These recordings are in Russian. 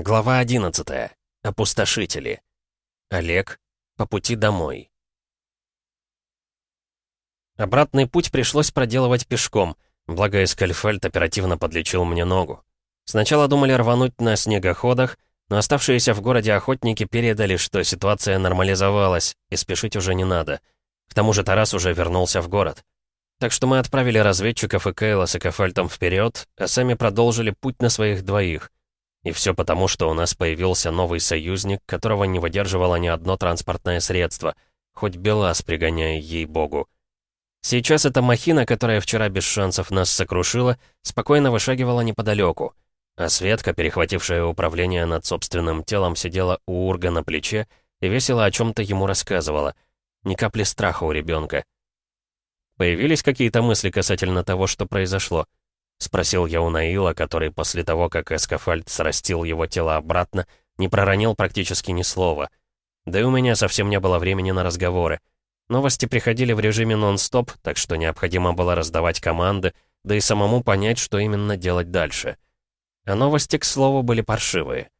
Глава 11. Опустошители. Олег. По пути домой. Обратный путь пришлось проделывать пешком, благо Эскальфальд оперативно подлечил мне ногу. Сначала думали рвануть на снегоходах, но оставшиеся в городе охотники передали, что ситуация нормализовалась, и спешить уже не надо. К тому же Тарас уже вернулся в город. Так что мы отправили разведчиков и Кейла с Экофальтом вперед, а сами продолжили путь на своих двоих — и все потому, что у нас появился новый союзник, которого не выдерживало ни одно транспортное средство, хоть Белас, пригоняя ей-богу. Сейчас эта махина, которая вчера без шансов нас сокрушила, спокойно вышагивала неподалеку, а Светка, перехватившая управление над собственным телом, сидела у Урга на плече и весело о чем-то ему рассказывала. Ни капли страха у ребенка. Появились какие-то мысли касательно того, что произошло. — спросил я у Наила, который после того, как Эскафальд срастил его тело обратно, не проронил практически ни слова. Да и у меня совсем не было времени на разговоры. Новости приходили в режиме нон-стоп, так что необходимо было раздавать команды, да и самому понять, что именно делать дальше. А новости, к слову, были паршивые.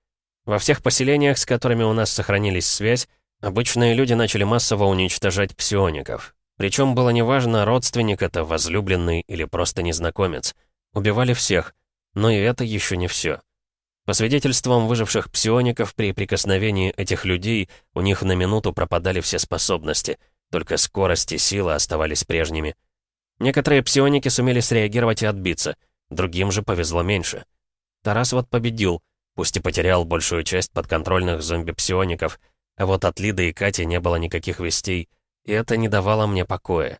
Во всех поселениях, с которыми у нас сохранились связь, обычные люди начали массово уничтожать псиоников. Причем было неважно, родственник это, возлюбленный или просто незнакомец — Убивали всех, но и это еще не все. По свидетельствам выживших псиоников, при прикосновении этих людей у них на минуту пропадали все способности, только скорость и сила оставались прежними. Некоторые псионики сумели среагировать и отбиться, другим же повезло меньше. Тарас вот победил, пусть и потерял большую часть подконтрольных зомби-псиоников, а вот от Лиды и Кати не было никаких вестей, и это не давало мне покоя.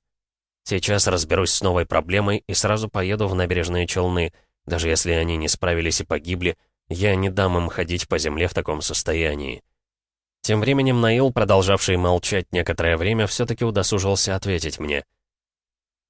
Сейчас разберусь с новой проблемой и сразу поеду в набережные Челны. Даже если они не справились и погибли, я не дам им ходить по земле в таком состоянии. Тем временем Наил, продолжавший молчать некоторое время, все-таки удосужился ответить мне.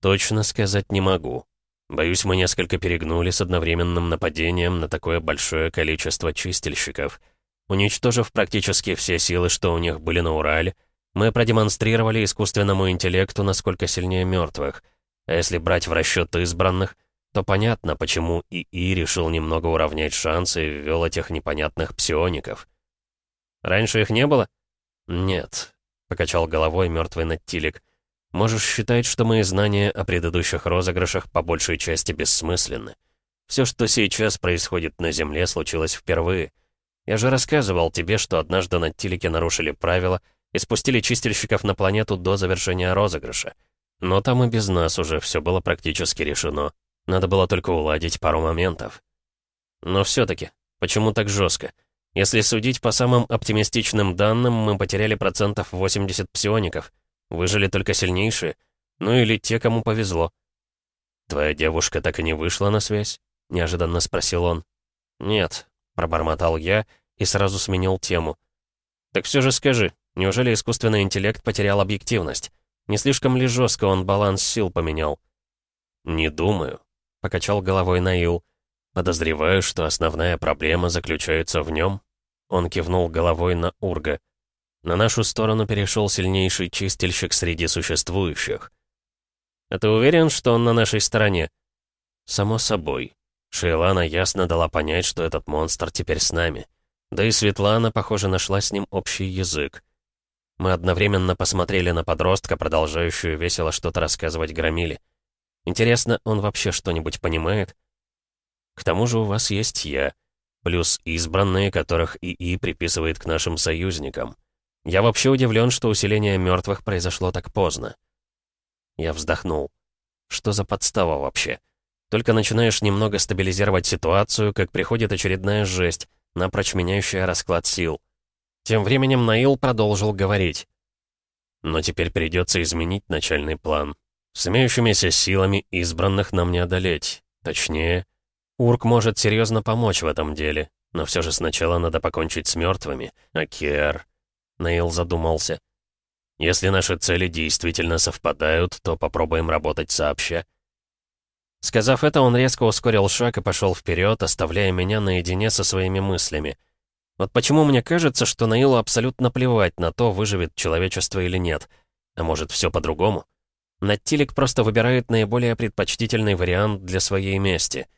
«Точно сказать не могу. Боюсь, мы несколько перегнули с одновременным нападением на такое большое количество чистильщиков. Уничтожив практически все силы, что у них были на Урале, мы продемонстрировали искусственному интеллекту, насколько сильнее мертвых. А если брать в расчет избранных, то понятно, почему ИИ решил немного уравнять шансы и ввел этих непонятных псиоников. «Раньше их не было?» «Нет», — покачал головой мертвый Наттилик. «Можешь считать, что мои знания о предыдущих розыгрышах по большей части бессмысленны. Все, что сейчас происходит на Земле, случилось впервые. Я же рассказывал тебе, что однажды Наттилики нарушили правила — и спустили чистильщиков на планету до завершения розыгрыша. Но там и без нас уже все было практически решено. Надо было только уладить пару моментов. Но все-таки, почему так жестко? Если судить по самым оптимистичным данным, мы потеряли процентов 80 псиоников. Выжили только сильнейшие. Ну или те, кому повезло. «Твоя девушка так и не вышла на связь?» — неожиданно спросил он. «Нет», — пробормотал я и сразу сменил тему. «Так все же скажи, Неужели искусственный интеллект потерял объективность? Не слишком ли жестко он баланс сил поменял? «Не думаю», — покачал головой Наил. «Подозреваю, что основная проблема заключается в нем». Он кивнул головой на Урга. «На нашу сторону перешел сильнейший чистильщик среди существующих». «А ты уверен, что он на нашей стороне?» «Само собой». Шейлана ясно дала понять, что этот монстр теперь с нами. Да и Светлана, похоже, нашла с ним общий язык. Мы одновременно посмотрели на подростка, продолжающую весело что-то рассказывать Громиле. Интересно, он вообще что-нибудь понимает? К тому же у вас есть я, плюс избранные, которых ИИ приписывает к нашим союзникам. Я вообще удивлен, что усиление мертвых произошло так поздно. Я вздохнул. Что за подстава вообще? Только начинаешь немного стабилизировать ситуацию, как приходит очередная жесть, напрочь меняющая расклад сил. Тем временем Наил продолжил говорить. «Но теперь придется изменить начальный план. С имеющимися силами избранных нам не одолеть. Точнее, Урк может серьезно помочь в этом деле, но все же сначала надо покончить с мертвыми. А Кер...» Наил задумался. «Если наши цели действительно совпадают, то попробуем работать сообща». Сказав это, он резко ускорил шаг и пошел вперед, оставляя меня наедине со своими мыслями — вот почему мне кажется, что Наилу абсолютно плевать на то, выживет человечество или нет. А может, все по-другому? Наттилик просто выбирает наиболее предпочтительный вариант для своей мести.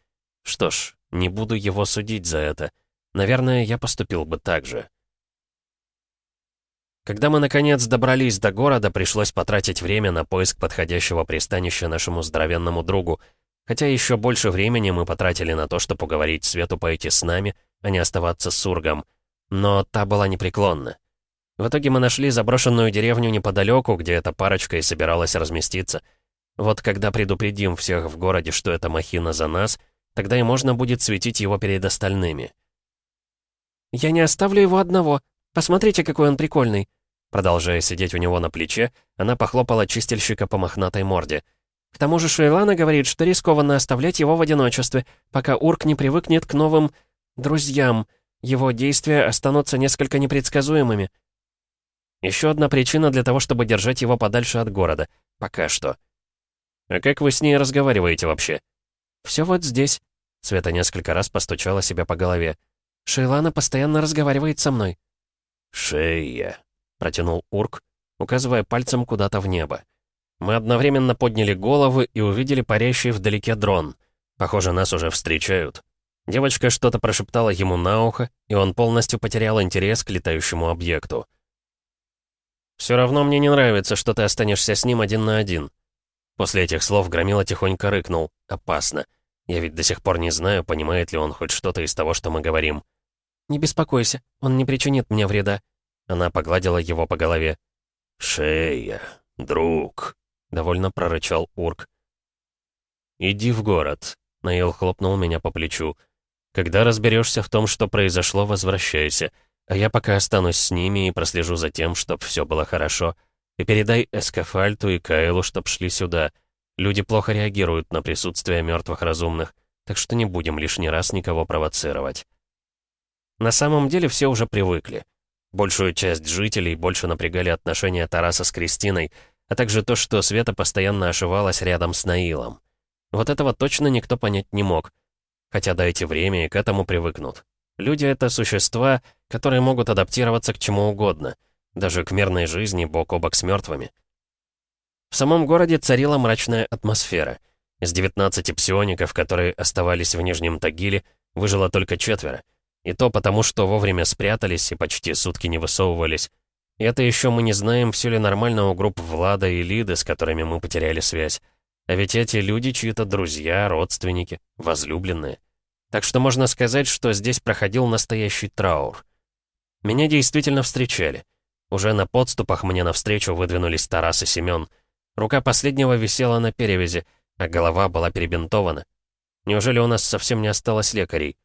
Что ж, не буду его судить за это. Наверное, я поступил бы так же. Когда мы, наконец, добрались до города, пришлось потратить время на поиск подходящего пристанища нашему здоровенному другу, хотя еще больше времени мы потратили на то, чтобы уговорить Свету пойти с нами, а не оставаться с Ургом. Но та была непреклонна. В итоге мы нашли заброшенную деревню неподалеку, где эта парочка и собиралась разместиться. Вот когда предупредим всех в городе, что эта махина за нас, тогда и можно будет светить его перед остальными. «Я не оставлю его одного», Посмотрите, какой он прикольный!» Продолжая сидеть у него на плече, она похлопала чистильщика по мохнатой морде. «К тому же Шейлана говорит, что рискованно оставлять его в одиночестве, пока Урк не привыкнет к новым... друзьям. Его действия останутся несколько непредсказуемыми». Еще одна причина для того, чтобы держать его подальше от города. Пока что. «А как вы с ней разговариваете вообще?» «Все вот здесь». Света несколько раз постучала себя по голове. «Шейлана постоянно разговаривает со мной». «Шея», — протянул Урк, указывая пальцем куда-то в небо. Мы одновременно подняли головы и увидели парящий вдалеке дрон. Похоже, нас уже встречают. Девочка что-то прошептала ему на ухо, и он полностью потерял интерес к летающему объекту. «Все равно мне не нравится, что ты останешься с ним один на один». После этих слов Громила тихонько рыкнул. «Опасно. Я ведь до сих пор не знаю, понимает ли он хоть что-то из того, что мы говорим». «Не беспокойся, он не причинит мне вреда». Она погладила его по голове. «Шея, друг», — довольно прорычал Урк. «Иди в город», — Наил хлопнул меня по плечу. «Когда разберешься в том, что произошло, возвращайся, а я пока останусь с ними и прослежу за тем, чтоб все было хорошо. И передай Эскафальту и Кайлу, чтоб шли сюда. Люди плохо реагируют на присутствие мертвых разумных, так что не будем лишний раз никого провоцировать». На самом деле все уже привыкли. Большую часть жителей больше напрягали отношения Тараса с Кристиной, а также то, что Света постоянно ошивалась рядом с Наилом. Вот этого точно никто понять не мог. Хотя дайте время, и к этому привыкнут. Люди — это существа, которые могут адаптироваться к чему угодно, даже к мирной жизни бок о бок с мертвыми. В самом городе царила мрачная атмосфера. Из 19 псиоников, которые оставались в Нижнем Тагиле, выжило только четверо — и то потому, что вовремя спрятались и почти сутки не высовывались. И это еще мы не знаем, все ли нормально у групп Влада и Лиды, с которыми мы потеряли связь. А ведь эти люди чьи-то друзья, родственники, возлюбленные. Так что можно сказать, что здесь проходил настоящий траур. Меня действительно встречали. Уже на подступах мне навстречу выдвинулись Тарас и Семен. Рука последнего висела на перевязи, а голова была перебинтована. Неужели у нас совсем не осталось лекарей?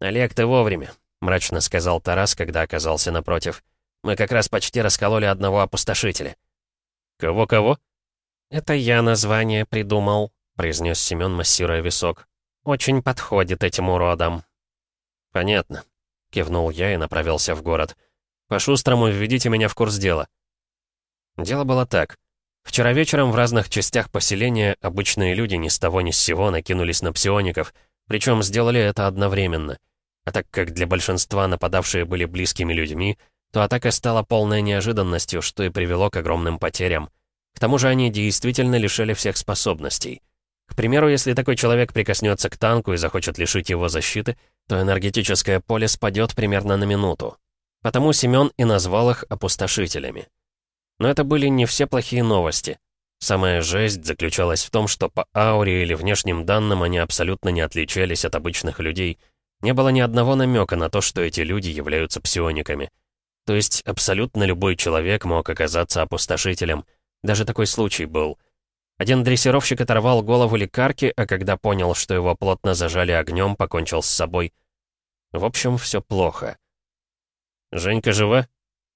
«Олег, ты вовремя», — мрачно сказал Тарас, когда оказался напротив. «Мы как раз почти раскололи одного опустошителя». «Кого-кого?» «Это я название придумал», — произнес Семен, массируя висок. «Очень подходит этим уродам». «Понятно», — кивнул я и направился в город. «По-шустрому введите меня в курс дела». Дело было так. Вчера вечером в разных частях поселения обычные люди ни с того ни с сего накинулись на псиоников, причем сделали это одновременно — а так как для большинства нападавшие были близкими людьми, то атака стала полной неожиданностью, что и привело к огромным потерям. К тому же они действительно лишили всех способностей. К примеру, если такой человек прикоснется к танку и захочет лишить его защиты, то энергетическое поле спадет примерно на минуту. Потому Семен и назвал их опустошителями. Но это были не все плохие новости. Самая жесть заключалась в том, что по ауре или внешним данным они абсолютно не отличались от обычных людей — не было ни одного намека на то, что эти люди являются псиониками. То есть абсолютно любой человек мог оказаться опустошителем. Даже такой случай был. Один дрессировщик оторвал голову лекарки, а когда понял, что его плотно зажали огнем, покончил с собой. В общем, все плохо. «Женька жива?»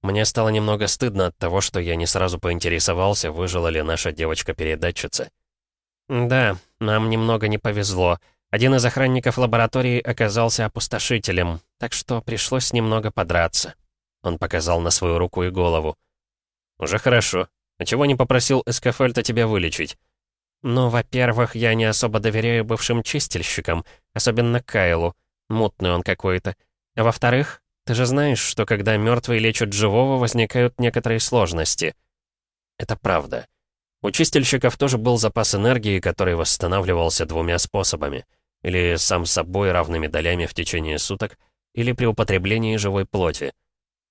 Мне стало немного стыдно от того, что я не сразу поинтересовался, выжила ли наша девочка-передатчица. «Да, нам немного не повезло», один из охранников лаборатории оказался опустошителем, так что пришлось немного подраться. Он показал на свою руку и голову. «Уже хорошо. А чего не попросил Эскафельта тебя вылечить?» «Ну, во-первых, я не особо доверяю бывшим чистильщикам, особенно Кайлу. Мутный он какой-то. А во-вторых, ты же знаешь, что когда мертвые лечат живого, возникают некоторые сложности». «Это правда. У чистильщиков тоже был запас энергии, который восстанавливался двумя способами. Или сам собой равными долями в течение суток, или при употреблении живой плоти.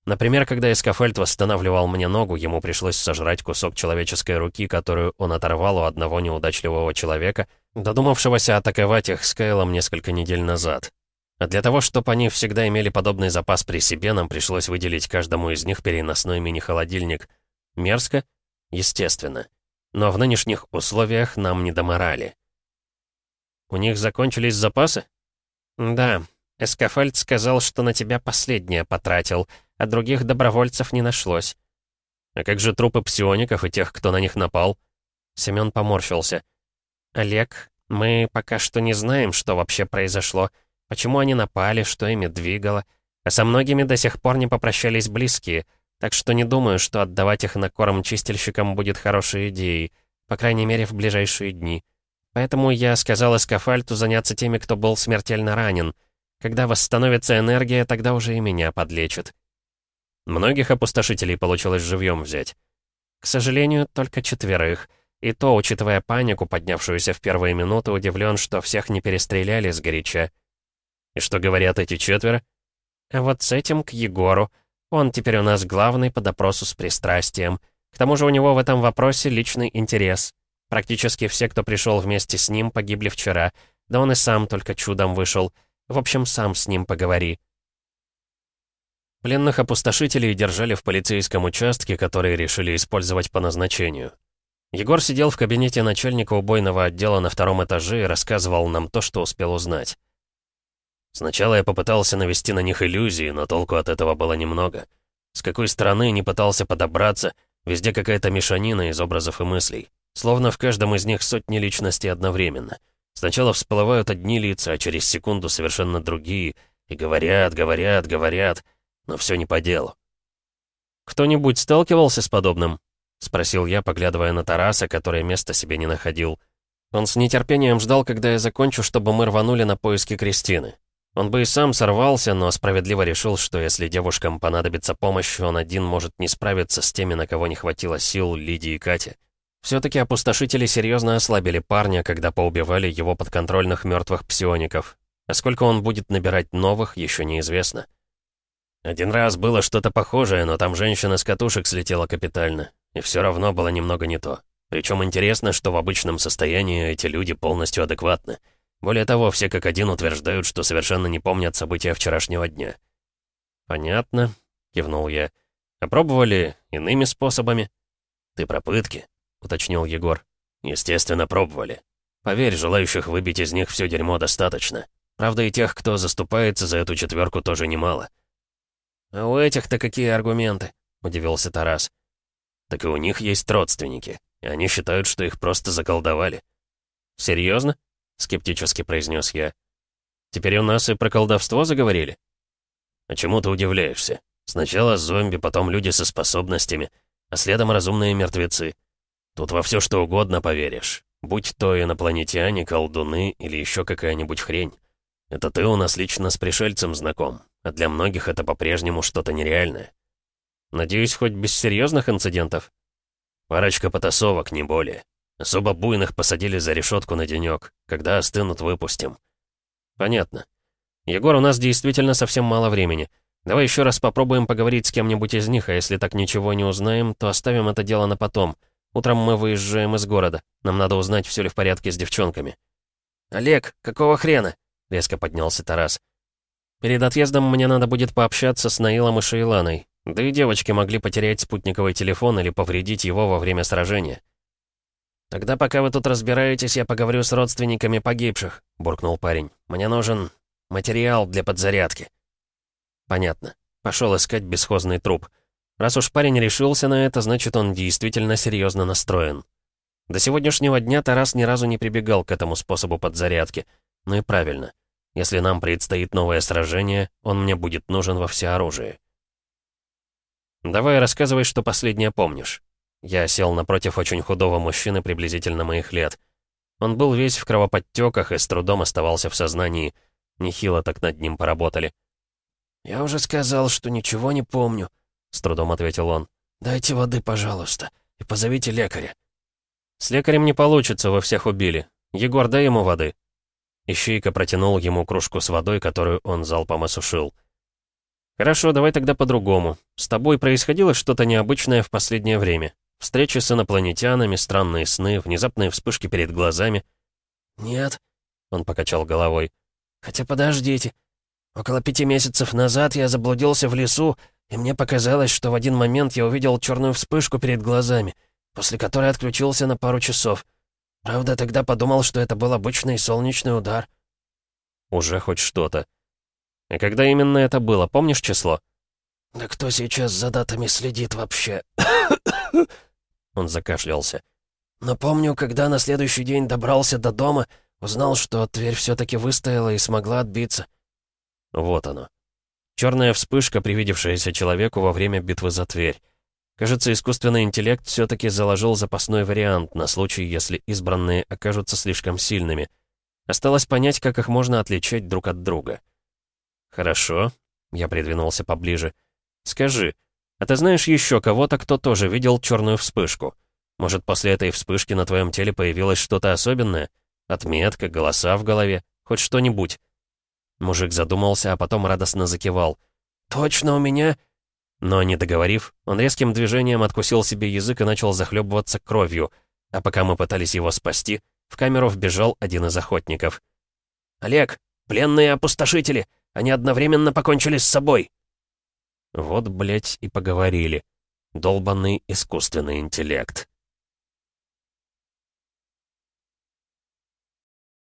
Например, когда Эскафельд восстанавливал мне ногу, ему пришлось сожрать кусок человеческой руки, которую он оторвал у одного неудачливого человека, додумавшегося атаковать их с Кайлом несколько недель назад. А для того, чтобы они всегда имели подобный запас при себе, нам пришлось выделить каждому из них переносной мини-холодильник. Мерзко? Естественно. Но в нынешних условиях нам не доморали. «У них закончились запасы?» «Да. Эскафальд сказал, что на тебя последнее потратил, а других добровольцев не нашлось». «А как же трупы псиоников и тех, кто на них напал?» Семён поморщился. «Олег, мы пока что не знаем, что вообще произошло, почему они напали, что ими двигало, а со многими до сих пор не попрощались близкие, так что не думаю, что отдавать их на корм чистильщикам будет хорошей идеей, по крайней мере, в ближайшие дни». Поэтому я сказал Эскафальту заняться теми, кто был смертельно ранен. Когда восстановится энергия, тогда уже и меня подлечат. Многих опустошителей получилось живьем взять. К сожалению, только четверых. И то, учитывая панику, поднявшуюся в первые минуты, удивлен, что всех не перестреляли сгоряча. И что говорят эти четверо? А вот с этим к Егору. Он теперь у нас главный по допросу с пристрастием. К тому же у него в этом вопросе личный интерес. Практически все, кто пришел вместе с ним, погибли вчера. Да он и сам только чудом вышел. В общем, сам с ним поговори. Пленных опустошителей держали в полицейском участке, который решили использовать по назначению. Егор сидел в кабинете начальника убойного отдела на втором этаже и рассказывал нам то, что успел узнать. Сначала я попытался навести на них иллюзии, но толку от этого было немного. С какой стороны не пытался подобраться, везде какая-то мешанина из образов и мыслей. Словно в каждом из них сотни личностей одновременно. Сначала всплывают одни лица, а через секунду совершенно другие. И говорят, говорят, говорят, но все не по делу. «Кто-нибудь сталкивался с подобным?» — спросил я, поглядывая на Тараса, который места себе не находил. Он с нетерпением ждал, когда я закончу, чтобы мы рванули на поиски Кристины. Он бы и сам сорвался, но справедливо решил, что если девушкам понадобится помощь, он один может не справиться с теми, на кого не хватило сил Лидии и Кати. Все-таки опустошители серьезно ослабили парня, когда поубивали его подконтрольных мертвых псиоников. А сколько он будет набирать новых, еще неизвестно. Один раз было что-то похожее, но там женщина с катушек слетела капитально. И все равно было немного не то. Причем интересно, что в обычном состоянии эти люди полностью адекватны. Более того, все как один утверждают, что совершенно не помнят события вчерашнего дня. «Понятно», — кивнул я. «Опробовали иными способами?» «Ты про пытки?» — уточнил Егор. «Естественно, пробовали. Поверь, желающих выбить из них все дерьмо достаточно. Правда, и тех, кто заступается за эту четверку, тоже немало». «А у этих-то какие аргументы?» — удивился Тарас. «Так и у них есть родственники, и они считают, что их просто заколдовали». «Серьезно?» — скептически произнес я. «Теперь у нас и про колдовство заговорили?» «А чему ты удивляешься? Сначала зомби, потом люди со способностями, а следом разумные мертвецы. Тут во все что угодно поверишь. Будь то инопланетяне, колдуны или еще какая-нибудь хрень. Это ты у нас лично с пришельцем знаком, а для многих это по-прежнему что-то нереальное. Надеюсь, хоть без серьезных инцидентов? Парочка потасовок, не более. Особо буйных посадили за решетку на денек. Когда остынут, выпустим. Понятно. Егор, у нас действительно совсем мало времени. Давай еще раз попробуем поговорить с кем-нибудь из них, а если так ничего не узнаем, то оставим это дело на потом. Утром мы выезжаем из города. Нам надо узнать, все ли в порядке с девчонками». «Олег, какого хрена?» — резко поднялся Тарас. «Перед отъездом мне надо будет пообщаться с Наилом и Шейланой. Да и девочки могли потерять спутниковый телефон или повредить его во время сражения». «Тогда, пока вы тут разбираетесь, я поговорю с родственниками погибших», — буркнул парень. «Мне нужен материал для подзарядки». «Понятно. Пошел искать бесхозный труп». Раз уж парень решился на это, значит, он действительно серьезно настроен. До сегодняшнего дня Тарас ни разу не прибегал к этому способу подзарядки. Ну и правильно. Если нам предстоит новое сражение, он мне будет нужен во всеоружии. «Давай рассказывай, что последнее помнишь». Я сел напротив очень худого мужчины приблизительно моих лет. Он был весь в кровоподтеках и с трудом оставался в сознании. Нехило так над ним поработали. «Я уже сказал, что ничего не помню», с трудом ответил он. «Дайте воды, пожалуйста, и позовите лекаря». «С лекарем не получится, вы всех убили. Егор, дай ему воды». Ищейка протянул ему кружку с водой, которую он залпом осушил. «Хорошо, давай тогда по-другому. С тобой происходило что-то необычное в последнее время? Встречи с инопланетянами, странные сны, внезапные вспышки перед глазами?» «Нет», — он покачал головой. «Хотя подождите. Около пяти месяцев назад я заблудился в лесу, и мне показалось, что в один момент я увидел черную вспышку перед глазами, после которой отключился на пару часов. Правда, тогда подумал, что это был обычный солнечный удар». «Уже хоть что-то. И когда именно это было, помнишь число?» «Да кто сейчас за датами следит вообще?» Он закашлялся. «Но помню, когда на следующий день добрался до дома, узнал, что Тверь все-таки выстояла и смогла отбиться». Вот оно. Черная вспышка, привидевшаяся человеку во время битвы за Тверь. Кажется, искусственный интеллект все-таки заложил запасной вариант на случай, если избранные окажутся слишком сильными. Осталось понять, как их можно отличать друг от друга. «Хорошо», — я придвинулся поближе. «Скажи, а ты знаешь еще кого-то, кто тоже видел черную вспышку? Может, после этой вспышки на твоем теле появилось что-то особенное? Отметка, голоса в голове, хоть что-нибудь?» Мужик задумался, а потом радостно закивал. «Точно у меня?» Но не договорив, он резким движением откусил себе язык и начал захлебываться кровью, а пока мы пытались его спасти, в камеру вбежал один из охотников. «Олег, пленные опустошители! Они одновременно покончили с собой!» Вот, блять, и поговорили. Долбанный искусственный интеллект.